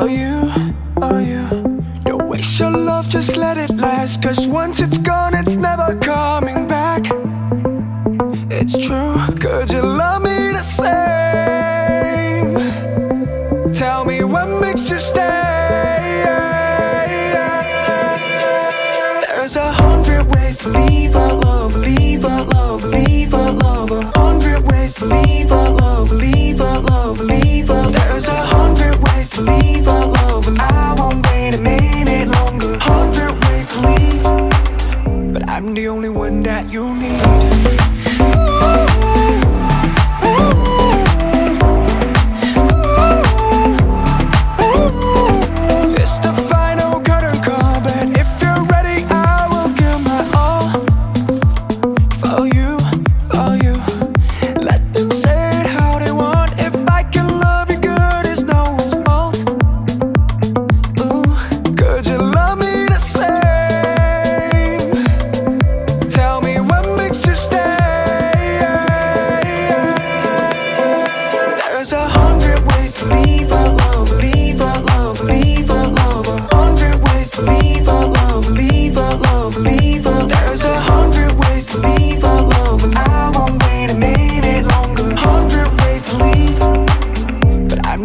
Oh, you, oh, you. Don't waste your love, just let it last. Cause once it's gone, it's never coming back. It's true, could you love me the same? Tell me what makes you stay. There's a hundred ways to leave a lover, leave a lover, leave a lover. Hundred ways to leave a the only one that you need.